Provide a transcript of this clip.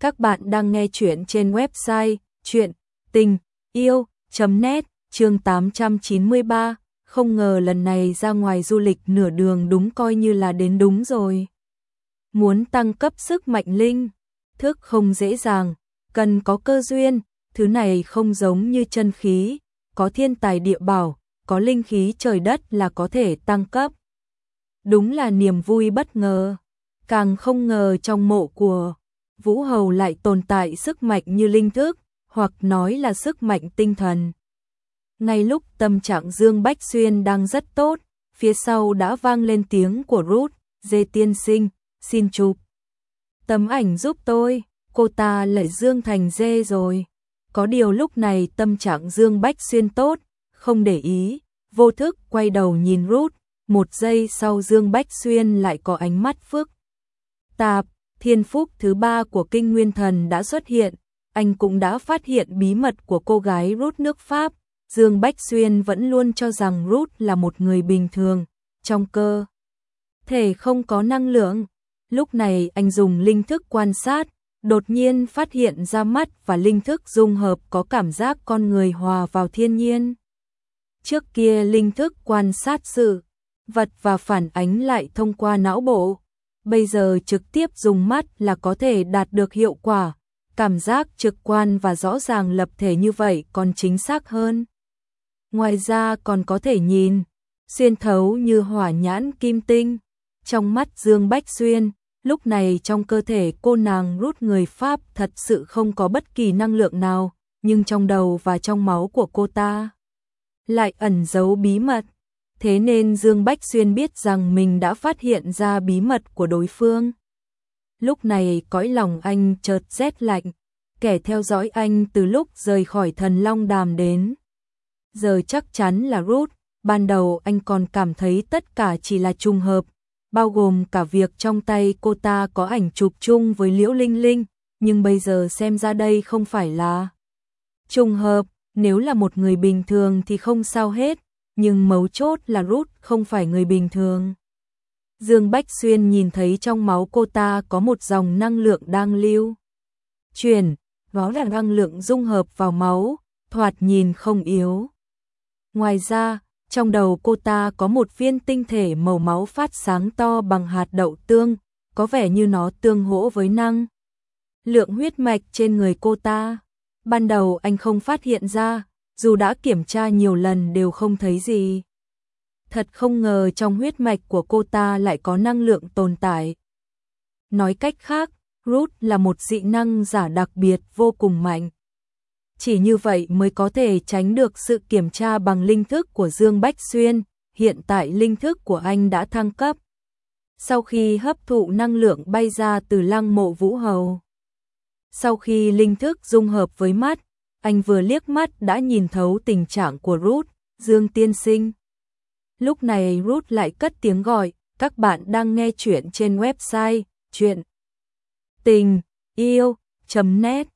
Các bạn đang nghe chuyện trên website chuyện tình yêu.net chương 893. Không ngờ lần này ra ngoài du lịch nửa đường đúng coi như là đến đúng rồi. Muốn tăng cấp sức mạnh linh, thức không dễ dàng, cần có cơ duyên, thứ này không giống như chân khí, có thiên tài địa bảo, có linh khí trời đất là có thể tăng cấp. Đúng là niềm vui bất ngờ, càng không ngờ trong mộ của Vũ Hầu lại tồn tại sức mạnh như linh thức, hoặc nói là sức mạnh tinh thần. Ngay lúc tâm trạng Dương Bách Xuyên đang rất tốt, phía sau đã vang lên tiếng của Ruth, dê tiên sinh, xin chụp. Tấm ảnh giúp tôi, cô ta lại Dương thành dê rồi. Có điều lúc này tâm trạng Dương Bách Xuyên tốt, không để ý, vô thức quay đầu nhìn Ruth, một giây sau Dương Bách Xuyên lại có ánh mắt phức. Tạp, thiên phúc thứ ba của kinh nguyên thần đã xuất hiện, anh cũng đã phát hiện bí mật của cô gái Ruth nước Pháp. Dương Bách Xuyên vẫn luôn cho rằng Ruth là một người bình thường, trong cơ. Thể không có năng lượng. Lúc này anh dùng linh thức quan sát, đột nhiên phát hiện ra mắt và linh thức dung hợp có cảm giác con người hòa vào thiên nhiên. Trước kia linh thức quan sát sự, vật và phản ánh lại thông qua não bộ bây giờ trực tiếp dùng mắt là có thể đạt được hiệu quả, cảm giác trực quan và rõ ràng lập thể như vậy còn chính xác hơn. Ngoài ra còn có thể nhìn, xuyên thấu như hỏa nhãn kim tinh, trong mắt Dương Bách Xuyên, lúc này trong cơ thể cô nàng rút người Pháp thật sự không có bất kỳ năng lượng nào, nhưng trong đầu và trong máu của cô ta lại ẩn giấu bí mật thế nên Dương Bách Xuyên biết rằng mình đã phát hiện ra bí mật của đối phương. Lúc này cõi lòng anh chợt rét lạnh, kẻ theo dõi anh từ lúc rời khỏi thần long đàm đến. Giờ chắc chắn là Ruth, ban đầu anh còn cảm thấy tất cả chỉ là trùng hợp, bao gồm cả việc trong tay cô ta có ảnh chụp chung với Liễu Linh Linh, nhưng bây giờ xem ra đây không phải là trùng hợp, nếu là một người bình thường thì không sao hết, nhưng mấu chốt là Ruth không phải người bình thường. Dương Bách Xuyên nhìn thấy trong máu cô ta có một dòng năng lượng đang lưu. Chuyển, đó là năng lượng dung hợp vào máu, thoạt nhìn không yếu. Ngoài ra, trong đầu cô ta có một viên tinh thể màu máu phát sáng to bằng hạt đậu tương, có vẻ như nó tương hỗ với năng. Lượng huyết mạch trên người cô ta. Ban đầu anh không phát hiện ra, dù đã kiểm tra nhiều lần đều không thấy gì. Thật không ngờ trong huyết mạch của cô ta lại có năng lượng tồn tại. Nói cách khác, Ruth là một dị năng giả đặc biệt vô cùng mạnh. Chỉ như vậy mới có thể tránh được sự kiểm tra bằng linh thức của Dương Bách Xuyên, hiện tại linh thức của anh đã thăng cấp. Sau khi hấp thụ năng lượng bay ra từ lăng mộ vũ hầu. Sau khi linh thức dung hợp với mắt, anh vừa liếc mắt đã nhìn thấu tình trạng của Ruth, Dương Tiên Sinh. Lúc này Ruth lại cất tiếng gọi, các bạn đang nghe chuyện trên website chuyện tình yêu.net